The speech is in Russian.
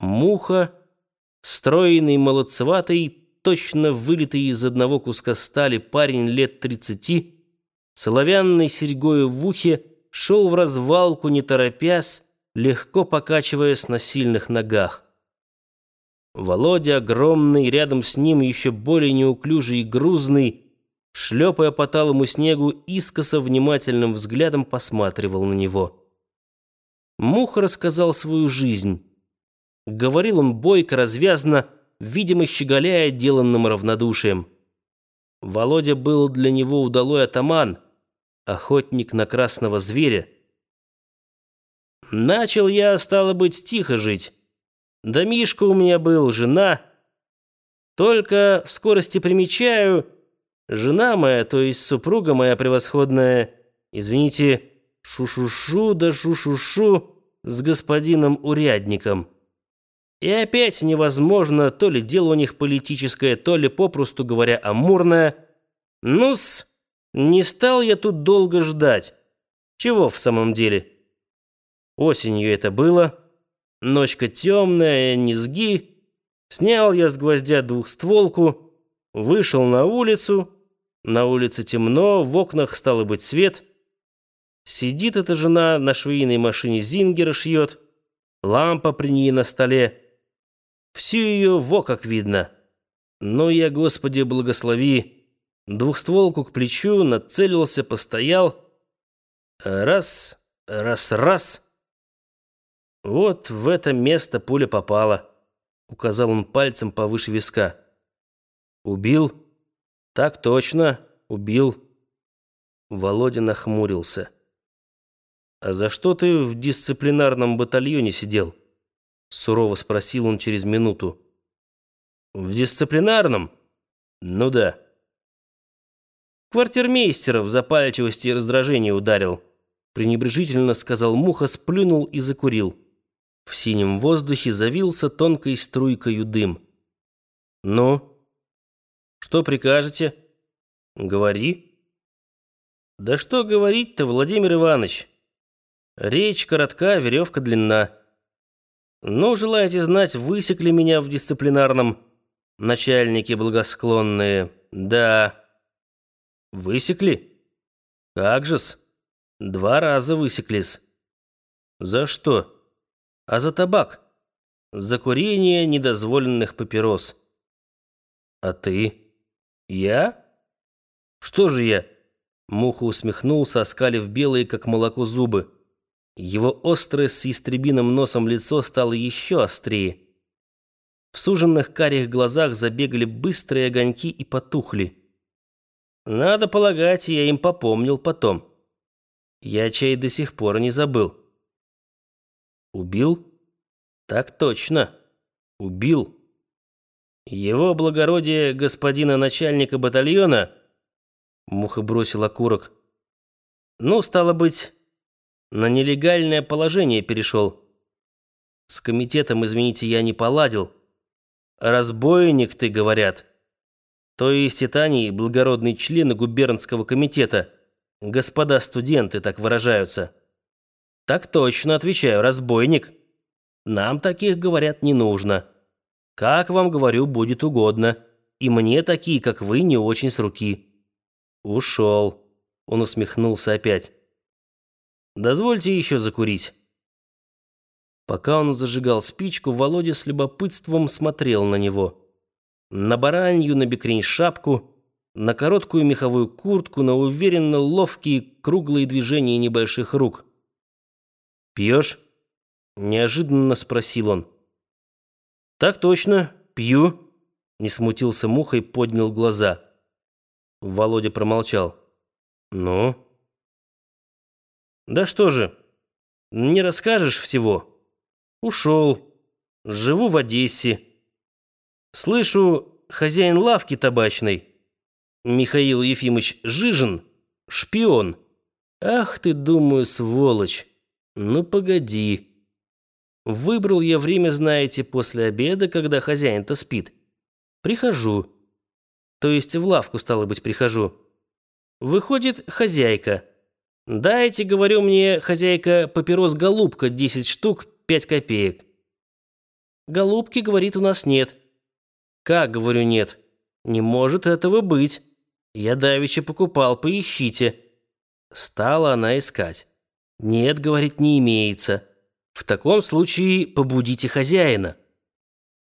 Муха, стройный, молодцеватый, точно вылитый из одного куска стали парень лет тридцати, соловянной серьгою в ухе, шел в развалку, не торопясь, легко покачиваясь на сильных ногах. Володя, огромный, рядом с ним еще более неуклюжий и грузный, шлепая по талому снегу, искоса внимательным взглядом посматривал на него. Муха рассказал свою жизнь. Говорил он бойко, развязно, видимо, щеголяя деланным равнодушием. Володя был для него удалой атаман, охотник на красного зверя. Начал я, стало быть, тихо жить. Домишко у меня был, жена. Только в скорости примечаю, жена моя, то есть супруга моя превосходная, извините, шу-шу-шу да шу-шу-шу с господином урядником. И опять невозможно, то ли дело у них политическое, то ли, попросту говоря, амурное. Ну-с, не стал я тут долго ждать. Чего в самом деле? Осенью это было. Ночка темная, низги. Снял я с гвоздя двухстволку, вышел на улицу. На улице темно, в окнах стало быть свет. Сидит эта жена на швейной машине Зингера шьет. Лампа при ней на столе. Всю ее во как видно. Ну я, Господи, благослови. Двухстволку к плечу, нацелился, постоял. Раз, раз, раз. Вот в это место пуля попала. Указал он пальцем повыше виска. Убил? Так точно, убил. Володя нахмурился. А за что ты в дисциплинарном батальоне сидел? Сурово спросил он через минуту. «В дисциплинарном?» «Ну да». «Квартирмейстера в запальчивости и раздражении ударил», пренебрежительно сказал Муха, сплюнул и закурил. В синем воздухе завился тонкой струйкою дым. «Ну? Что прикажете?» «Говори». «Да что говорить-то, Владимир Иванович? Речь коротка, веревка длинна». Ну, желаете знать, высекли меня в дисциплинарном начальники благосклонные. Да. Высекли? Как же-с? Два раза высеклись. За что? А за табак. За курение недозволенных папирос. А ты? Я? Что же я? Муха усмехнулся, оскалив белые, как молоко, зубы. Его острое с истребиным носом лицо стало еще острее. В суженных карих глазах забегали быстрые огоньки и потухли. Надо полагать, я им попомнил потом. Я чай до сих пор не забыл. Убил? Так точно. Убил. Его благородие господина начальника батальона... Муха бросил окурок. Ну, стало быть, на нелегальное положение перешел. С комитетом, извините, я не поладил. Разбойник, ты, говорят. То есть это они, благородные члены губернского комитета. Господа студенты так выражаются. Так точно, отвечаю, разбойник. Нам таких, говорят, не нужно. Как вам говорю, будет угодно. И мне такие, как вы, не очень с руки. Ушел. Он усмехнулся опять. Дозвольте еще закурить». Пока он зажигал спичку, Володя с любопытством смотрел на него. На баранью, на бекрень шапку, на короткую меховую куртку, на уверенно ловкие круглые движения небольших рук. «Пьешь?» — неожиданно спросил он. «Так точно, пью», — не смутился Муха и поднял глаза. Володя промолчал. «Ну?» Да что же, не расскажешь всего? Ушел. Живу в Одессе. Слышу, хозяин лавки табачной, Михаил Ефимович Жижин, шпион. Ах ты, думаю, сволочь. Ну, погоди. Выбрал я время, знаете, после обеда, когда хозяин-то спит. Прихожу. То есть в лавку, стало быть, прихожу. Выходит хозяйка. «Дайте, — говорю мне, хозяйка, — папирос «Голубка» десять штук, пять копеек». Голубки, говорит, у нас нет. Как, говорю, нет? Не может этого быть. Я давеча покупал, поищите. Стала она искать. Нет, говорит, не имеется. В таком случае побудите хозяина.